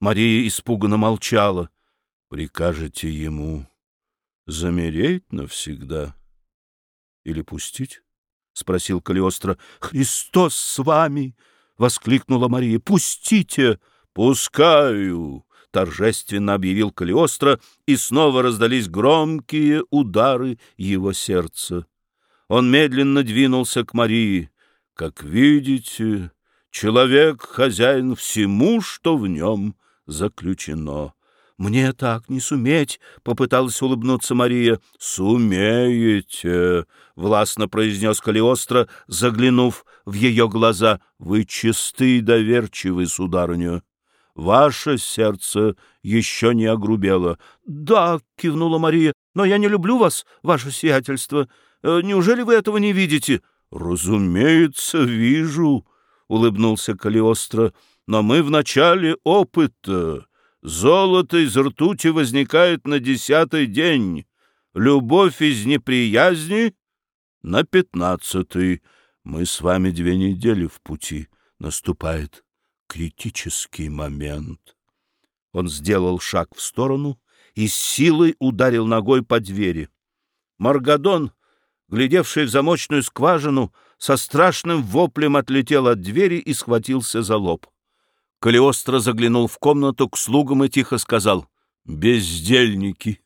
Мария испуганно молчала. «Прикажете ему замереть навсегда или пустить?» — спросил Калиостро. «Христос с вами!» — воскликнула Мария. «Пустите!» «Пускаю!» — торжественно объявил Калиостро, и снова раздались громкие удары его сердца. Он медленно двинулся к Марии. «Как видите, человек — хозяин всему, что в нем заключено». «Мне так не суметь!» — попыталась улыбнуться Мария. «Сумеете!» — властно произнес Калиостро, заглянув в ее глаза. «Вы чисты и доверчивы, сударыня. Ваше сердце еще не огрубело». «Да!» — кивнула Мария. «Но я не люблю вас, ваше сиятельство. Э, неужели вы этого не видите?» «Разумеется, вижу», — улыбнулся Калиостро. «Но мы в начале опыта». Золото из ртути возникает на десятый день, любовь из неприязни — на пятнадцатый. Мы с вами две недели в пути. Наступает критический момент. Он сделал шаг в сторону и с силой ударил ногой по двери. Маргадон, глядевший в замочную скважину, со страшным воплем отлетел от двери и схватился за лоб. Калиостро заглянул в комнату к слугам и тихо сказал «Бездельники».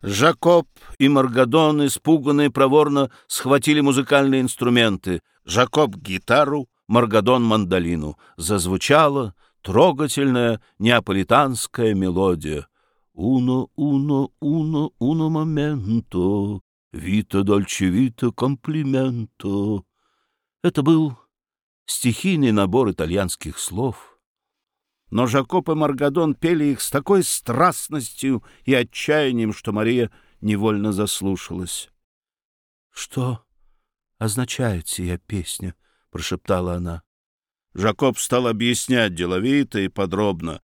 Жакоб и Маргадон, испуганные проворно, схватили музыкальные инструменты. Жакоб — гитару, Маргадон — мандолину. Зазвучала трогательная неаполитанская мелодия. «Уно, уно, уно, уно моменто, вита дольче вита комплименто». Это был стихийный набор итальянских слов — но Жакоб и Маргадон пели их с такой страстностью и отчаянием, что Мария невольно заслушалась. — Что означает сия песня? — прошептала она. Жакоб стал объяснять деловито и подробно.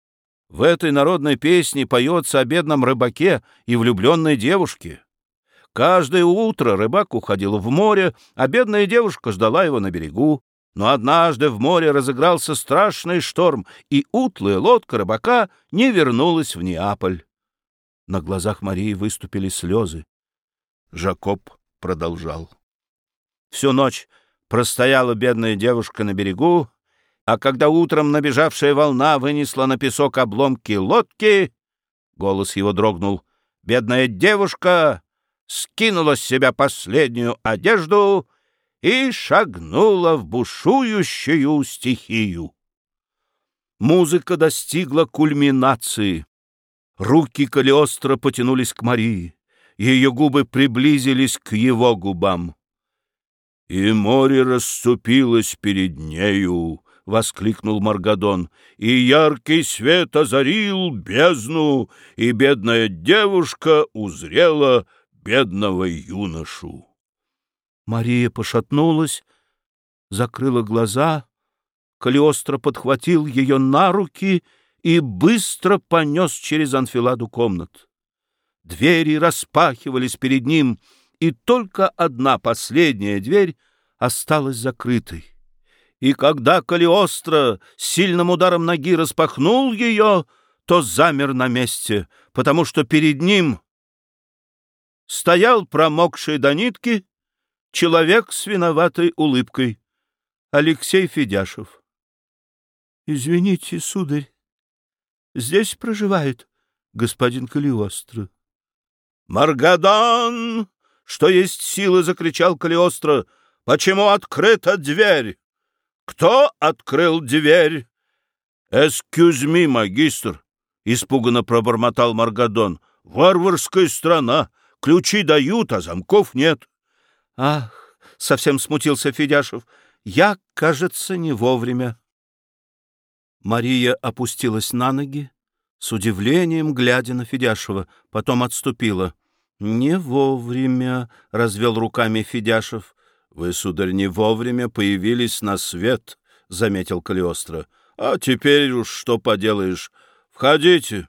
В этой народной песне поется о бедном рыбаке и влюбленной девушке. Каждое утро рыбак уходил в море, а бедная девушка ждала его на берегу. Но однажды в море разыгрался страшный шторм, и утлая лодка рыбака не вернулась в Неаполь. На глазах Марии выступили слезы. Жакоб продолжал. Всю ночь простояла бедная девушка на берегу, а когда утром набежавшая волна вынесла на песок обломки лодки, голос его дрогнул, бедная девушка скинула с себя последнюю одежду — и шагнула в бушующую стихию. Музыка достигла кульминации. Руки Калиостро потянулись к Марии, ее губы приблизились к его губам. «И море расступилось перед нею», — воскликнул Маргадон, «и яркий свет озарил бездну, и бедная девушка узрела бедного юношу». Мария пошатнулась, закрыла глаза. Калиостро подхватил ее на руки и быстро понес через анфиладу комнат. Двери распахивались перед ним, и только одна последняя дверь осталась закрытой. И когда Калиостро сильным ударом ноги распахнул ее, то замер на месте, потому что перед ним стоял промокший до нитки Человек с виноватой улыбкой. Алексей Федяшев. Извините, сударь, здесь проживает господин Калиостро. Маргадан! Что есть силы, закричал Калиостро. Почему открыта дверь? Кто открыл дверь? Эскюзми, магистр, испуганно пробормотал Маргадон. Варварская страна. Ключи дают, а замков нет. Ах, совсем смутился Федяшев. Я, кажется, не вовремя. Мария опустилась на ноги, с удивлением глядя на Федяшева, потом отступила. «Не вовремя», — развел руками Федяшев. «Вы, сударь, не вовремя появились на свет», — заметил Калиостро. «А теперь уж что поделаешь. Входите,